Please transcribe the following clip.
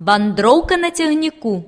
Вандроўка на цягніку